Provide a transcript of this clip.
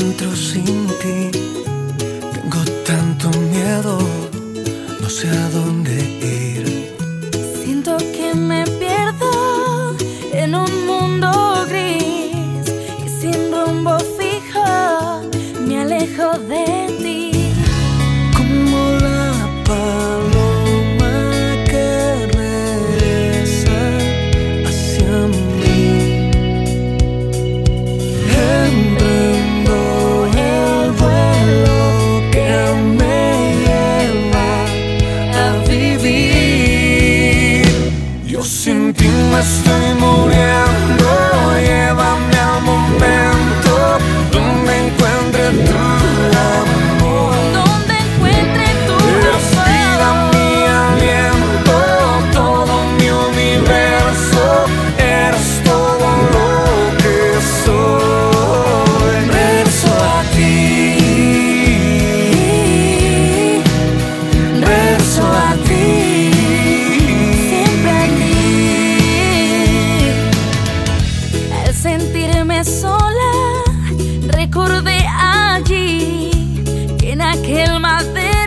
encuentro sin ti. Tengo tanto miedo, no sé a dónde ir. sentirme sola, recordé allí que en aquel madero